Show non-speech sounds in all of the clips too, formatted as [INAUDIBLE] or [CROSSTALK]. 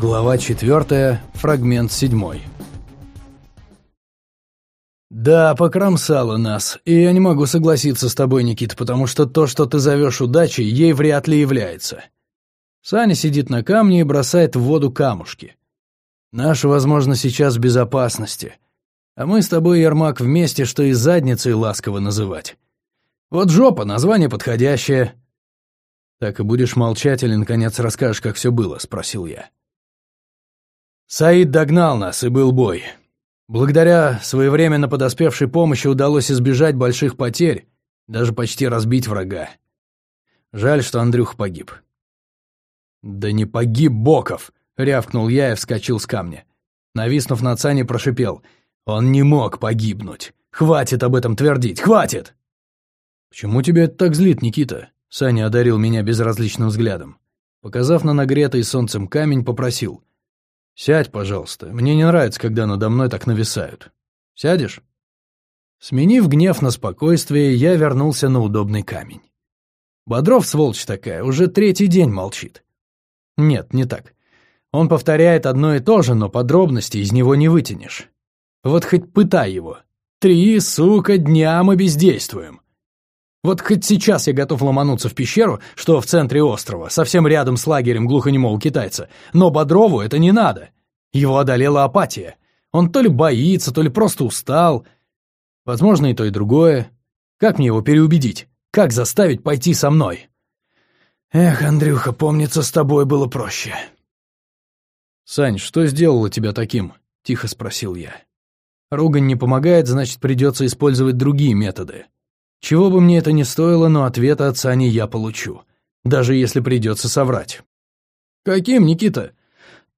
Глава 4, фрагмент 7. «Да, покромсала нас, и я не могу согласиться с тобой, Никита, потому что то, что ты зовешь удачей, ей вряд ли является». Саня сидит на камне и бросает в воду камушки. «Наша, возможно, сейчас в безопасности. А мы с тобой, Ермак, вместе, что и задницей ласково называть. Вот жопа, название подходящее». «Так и будешь молчать или, наконец, расскажешь, как все было?» — спросил я. Саид догнал нас, и был бой. Благодаря своевременно подоспевшей помощи удалось избежать больших потерь, даже почти разбить врага. Жаль, что Андрюх погиб. «Да не погиб Боков!» — рявкнул я и вскочил с камня. Нависнув над Саней, прошипел. «Он не мог погибнуть! Хватит об этом твердить! Хватит!» «Почему тебя это так злит, Никита?» Саня одарил меня безразличным взглядом. Показав на нагретый солнцем камень, попросил. «Сядь, пожалуйста. Мне не нравится, когда надо мной так нависают. Сядешь?» Сменив гнев на спокойствие, я вернулся на удобный камень. Бодров, сволочь такая, уже третий день молчит. Нет, не так. Он повторяет одно и то же, но подробности из него не вытянешь. Вот хоть пытай его. Три, сука, дня мы бездействуем. Вот хоть сейчас я готов ломануться в пещеру, что в центре острова, совсем рядом с лагерем глухонемого китайца, но Бодрову это не надо. Его одолела апатия. Он то ли боится, то ли просто устал. Возможно, и то, и другое. Как мне его переубедить? Как заставить пойти со мной? Эх, Андрюха, помнится, с тобой было проще. «Сань, что сделало тебя таким?» — тихо спросил я. «Ругань не помогает, значит, придется использовать другие методы. Чего бы мне это ни стоило, но ответа от Сани я получу, даже если придется соврать. «Каким, Никита?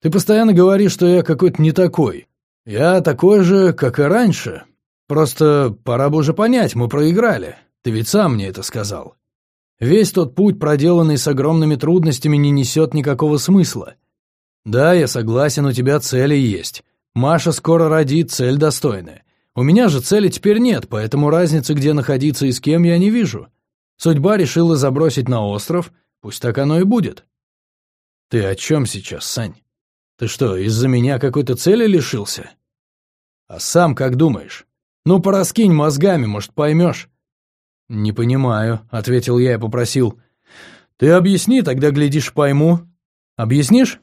Ты постоянно говоришь, что я какой-то не такой. Я такой же, как и раньше. Просто пора бы уже понять, мы проиграли. Ты ведь сам мне это сказал. Весь тот путь, проделанный с огромными трудностями, не несет никакого смысла. Да, я согласен, у тебя цели есть. Маша скоро родит, цель достойная. У меня же цели теперь нет, поэтому разницы, где находиться и с кем, я не вижу. Судьба решила забросить на остров, пусть так оно и будет. Ты о чем сейчас, Сань? Ты что, из-за меня какой-то цели лишился? А сам как думаешь? Ну, пораскинь мозгами, может, поймешь. Не понимаю, ответил я и попросил. Ты объясни, тогда, глядишь, пойму. Объяснишь?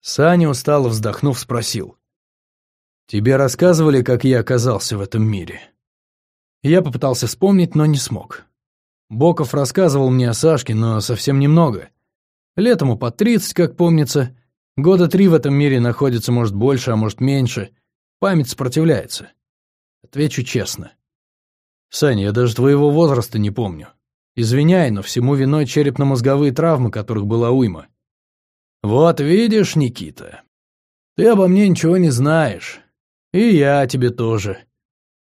Саня, устало вздохнув, спросил. Тебе рассказывали, как я оказался в этом мире?» Я попытался вспомнить, но не смог. Боков рассказывал мне о Сашке, но совсем немного. Лет ему по тридцать, как помнится. Года три в этом мире находится, может, больше, а может, меньше. Память сопротивляется. Отвечу честно. Саня, я даже твоего возраста не помню. Извиняй, но всему виной черепно-мозговые травмы, которых была уйма. Вот видишь, Никита, ты обо мне ничего не знаешь. «И я тебе тоже.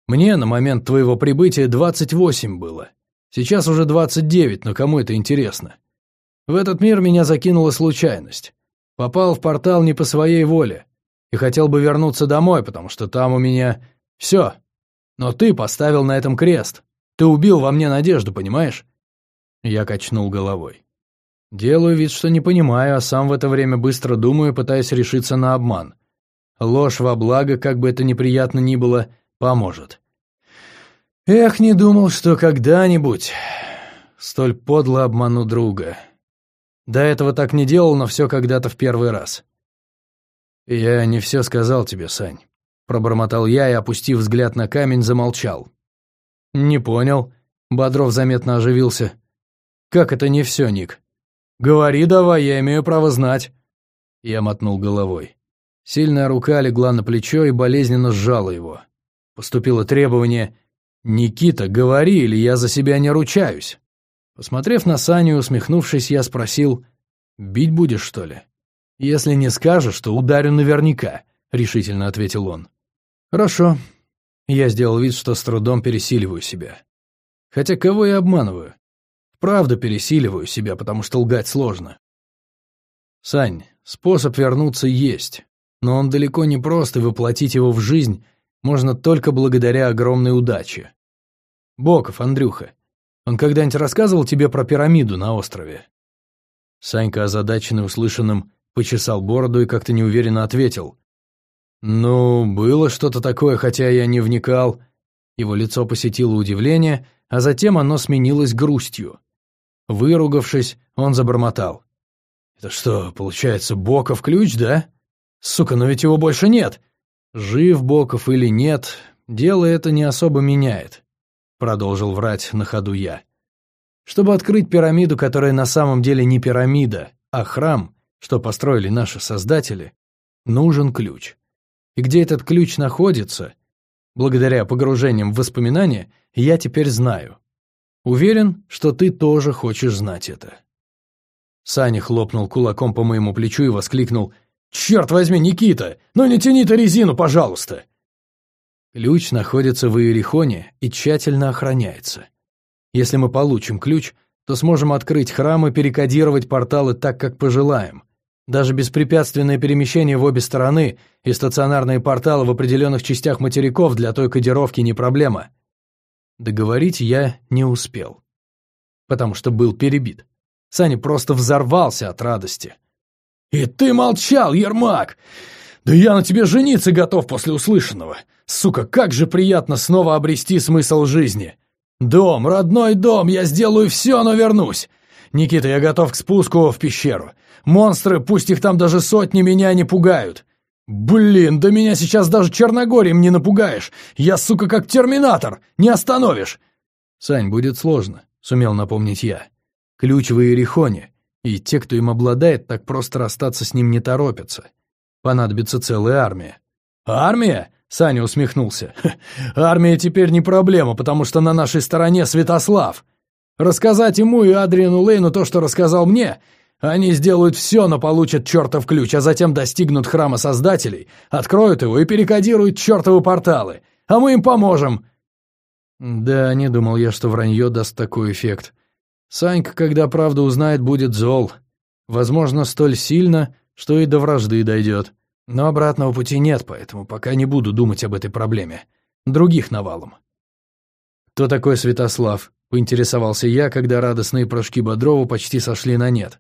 Мне на момент твоего прибытия 28 было. Сейчас уже 29, но кому это интересно? В этот мир меня закинула случайность. Попал в портал не по своей воле. И хотел бы вернуться домой, потому что там у меня... Все. Но ты поставил на этом крест. Ты убил во мне надежду, понимаешь?» Я качнул головой. Делаю вид, что не понимаю, а сам в это время быстро думаю, пытаясь решиться на обман. Ложь во благо, как бы это неприятно ни было, поможет. Эх, не думал, что когда-нибудь столь подло обману друга. До этого так не делал, но все когда-то в первый раз. «Я не все сказал тебе, Сань», — пробормотал я и, опустив взгляд на камень, замолчал. «Не понял», — Бодров заметно оживился. «Как это не все, Ник?» «Говори давай, я имею право знать». Я мотнул головой. Сильная рука легла на плечо и болезненно сжала его. Поступило требование «Никита, говори, или я за себя не ручаюсь». Посмотрев на Саню усмехнувшись, я спросил «Бить будешь, что ли?» «Если не скажешь, то ударю наверняка», — решительно ответил он. «Хорошо». Я сделал вид, что с трудом пересиливаю себя. Хотя кого я обманываю? Правда пересиливаю себя, потому что лгать сложно. Сань, способ вернуться есть но он далеко не прост, и воплотить его в жизнь можно только благодаря огромной удаче. Боков, Андрюха, он когда-нибудь рассказывал тебе про пирамиду на острове?» Санька, озадаченный услышанным, почесал бороду и как-то неуверенно ответил. «Ну, было что-то такое, хотя я не вникал». Его лицо посетило удивление, а затем оно сменилось грустью. Выругавшись, он забормотал. «Это что, получается, Боков ключ, да? Сука, но ведь его больше нет!» «Жив Боков или нет, дело это не особо меняет», — продолжил врать на ходу я. «Чтобы открыть пирамиду, которая на самом деле не пирамида, а храм, что построили наши создатели, нужен ключ. И где этот ключ находится, благодаря погружениям в воспоминания, я теперь знаю. Уверен, что ты тоже хочешь знать это». Саня хлопнул кулаком по моему плечу и воскликнул «Черт возьми, Никита! Ну не тяни ты резину, пожалуйста!» Ключ находится в Иерихоне и тщательно охраняется. Если мы получим ключ, то сможем открыть храм и перекодировать порталы так, как пожелаем. Даже беспрепятственное перемещение в обе стороны и стационарные порталы в определенных частях материков для той кодировки не проблема. Договорить я не успел, потому что был перебит. Саня просто взорвался от радости. «И ты молчал, Ермак! Да я на тебе жениться готов после услышанного! Сука, как же приятно снова обрести смысл жизни! Дом, родной дом, я сделаю все, но вернусь! Никита, я готов к спуску в пещеру. Монстры, пусть их там даже сотни, меня не пугают. Блин, да меня сейчас даже Черногорием не напугаешь! Я, сука, как терминатор! Не остановишь!» «Сань, будет сложно», — сумел напомнить я. Ключ в Иерихоне, и те, кто им обладает, так просто расстаться с ним не торопятся. Понадобится целая армия. «Армия?» — Саня усмехнулся. «Армия теперь не проблема, потому что на нашей стороне Святослав. Рассказать ему и Адриану Лейну то, что рассказал мне, они сделают все, но получат чертов ключ, а затем достигнут храма Создателей, откроют его и перекодируют чертовы порталы. А мы им поможем!» Да, не думал я, что вранье даст такой эффект. Санька, когда правда узнает, будет зол. Возможно, столь сильно, что и до вражды дойдет. Но обратного пути нет, поэтому пока не буду думать об этой проблеме. Других навалом. «Кто такой Святослав?» — поинтересовался я, когда радостные прыжки Бодрова почти сошли на нет.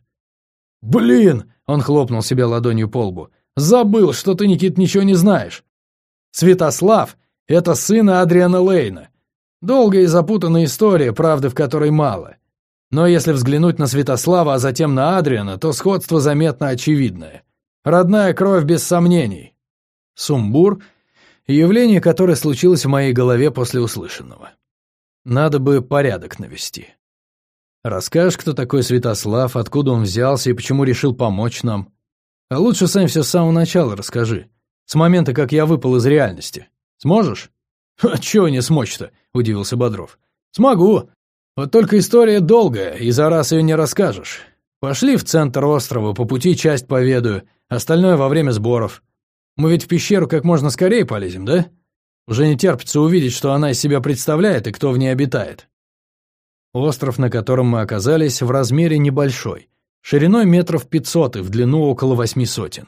«Блин!» — он хлопнул себя ладонью по лбу. «Забыл, что ты, Никит, ничего не знаешь. Святослав — это сын Адриана Лейна. Долгая и запутанная история, правды в которой мало. Но если взглянуть на Святослава, а затем на Адриана, то сходство заметно очевидное. Родная кровь без сомнений. Сумбур — явление, которое случилось в моей голове после услышанного. Надо бы порядок навести. Расскажешь, кто такой Святослав, откуда он взялся и почему решил помочь нам? А лучше сам все с самого начала расскажи. С момента, как я выпал из реальности. Сможешь? «А [LAUGHS] чего не смочь-то?» — удивился Бодров. «Смогу. Вот только история долгая, и за раз ее не расскажешь. Пошли в центр острова, по пути часть поведаю, остальное во время сборов. Мы ведь в пещеру как можно скорее полезем, да? Уже не терпится увидеть, что она из себя представляет и кто в ней обитает. Остров, на котором мы оказались, в размере небольшой, шириной метров пятьсот и в длину около восьми сотен.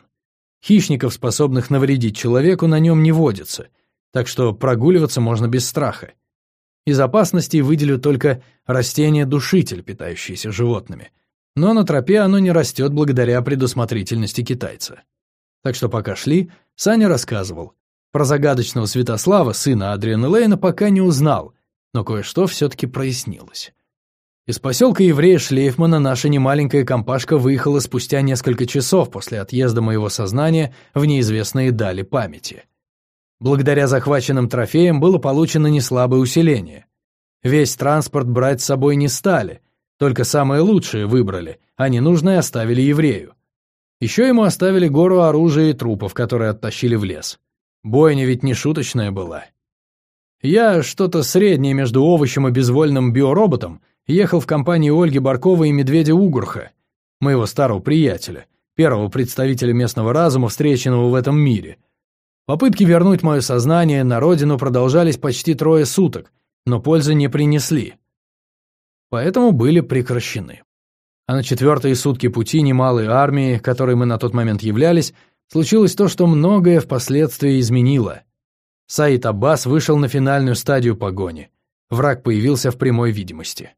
Хищников, способных навредить человеку, на нем не водится, так что прогуливаться можно без страха. Из опасностей выделю только растение-душитель, питающееся животными. Но на тропе оно не растет благодаря предусмотрительности китайца. Так что пока шли, Саня рассказывал. Про загадочного Святослава, сына Адриана Лейна, пока не узнал, но кое-что все-таки прояснилось. Из поселка еврея Шлейфмана наша немаленькая компашка выехала спустя несколько часов после отъезда моего сознания в неизвестные дали памяти. Благодаря захваченным трофеям было получено неслабое усиление. Весь транспорт брать с собой не стали, только самое лучшее выбрали, а ненужное оставили еврею. Еще ему оставили гору оружия и трупов, которые оттащили в лес. Бойня ведь не шуточная была. Я что-то среднее между овощем и безвольным биороботом ехал в компании Ольги Барковой и Медведя Угурха, моего старого приятеля, первого представителя местного разума, встреченного в этом мире – Попытки вернуть мое сознание на родину продолжались почти трое суток, но пользы не принесли. Поэтому были прекращены. А на четвертые сутки пути немалой армии, которой мы на тот момент являлись, случилось то, что многое впоследствии изменило. Саид Аббас вышел на финальную стадию погони. Враг появился в прямой видимости.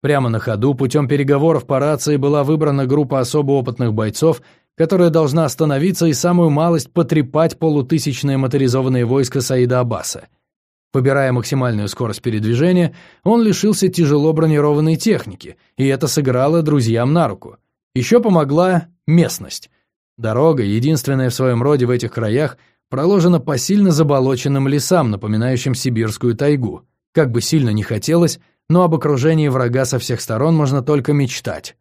Прямо на ходу, путем переговоров по рации, была выбрана группа особо опытных бойцов, которая должна остановиться и самую малость потрепать полутысячное моторизованное войско Саида Аббаса. Побирая максимальную скорость передвижения, он лишился тяжело бронированной техники, и это сыграло друзьям на руку. Еще помогла местность. Дорога, единственная в своем роде в этих краях, проложена по сильно заболоченным лесам, напоминающим сибирскую тайгу. Как бы сильно не хотелось, но об окружении врага со всех сторон можно только мечтать.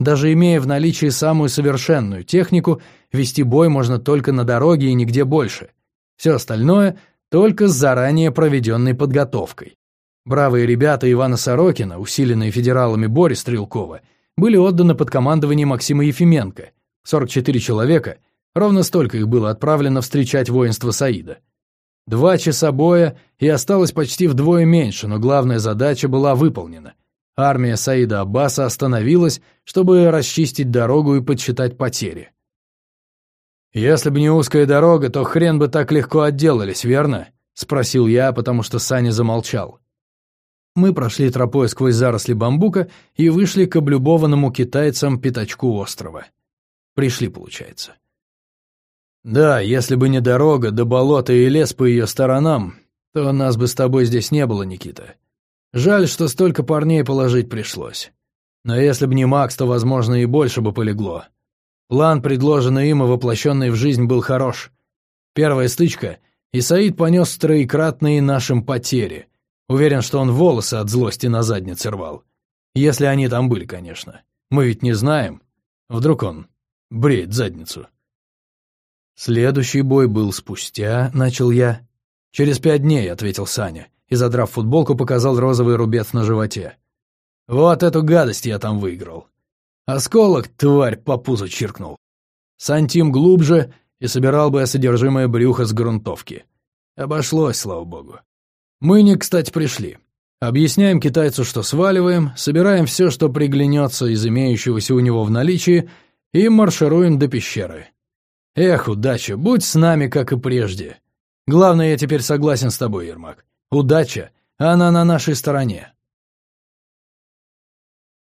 Даже имея в наличии самую совершенную технику, вести бой можно только на дороге и нигде больше. Все остальное — только с заранее проведенной подготовкой. Бравые ребята Ивана Сорокина, усиленные федералами Бори Стрелкова, были отданы под командование Максима Ефименко. 44 человека, ровно столько их было отправлено встречать воинство Саида. Два часа боя, и осталось почти вдвое меньше, но главная задача была выполнена. Армия Саида Аббаса остановилась, чтобы расчистить дорогу и подсчитать потери. «Если бы не узкая дорога, то хрен бы так легко отделались, верно?» — спросил я, потому что Саня замолчал. Мы прошли тропой сквозь заросли бамбука и вышли к облюбованному китайцам пятачку острова. Пришли, получается. Да, если бы не дорога, да болото и лес по ее сторонам, то нас бы с тобой здесь не было, Никита. Жаль, что столько парней положить пришлось. Но если бы не Макс, то, возможно, и больше бы полегло. План, предложенный им и воплощенный в жизнь, был хорош. Первая стычка, и Саид понес троекратные нашим потери. Уверен, что он волосы от злости на заднице рвал. Если они там были, конечно. Мы ведь не знаем. Вдруг он бреет задницу. Следующий бой был спустя, начал я. Через пять дней, ответил Саня, и, задрав футболку, показал розовый рубец на животе. Вот эту гадость я там выиграл. Осколок, тварь, по пузу чиркнул. Сантим глубже, и собирал бы содержимое брюха с грунтовки. Обошлось, слава богу. Мы не кстати пришли. Объясняем китайцу, что сваливаем, собираем все, что приглянется из имеющегося у него в наличии, и маршируем до пещеры. Эх, удача, будь с нами, как и прежде. Главное, я теперь согласен с тобой, Ермак. Удача, она на нашей стороне.